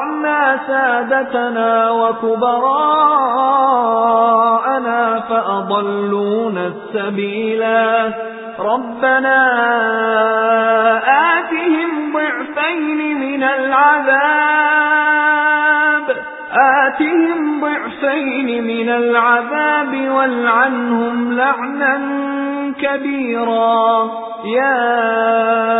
أطعنا سادتنا وكبراءنا فأضلونا السبيلا ربنا آتهم ضعفين من العذاب آتهم ضعفين من العذاب والعنهم لعنا كبيرا يا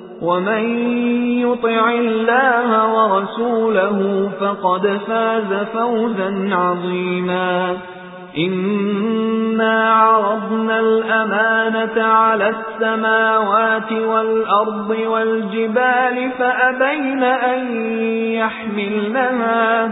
ومن يطع الله ورسوله فقد فاز فوزا عظيما إنا عرضنا الأمانة على السماوات والأرض والجبال فأبين أن يحملنها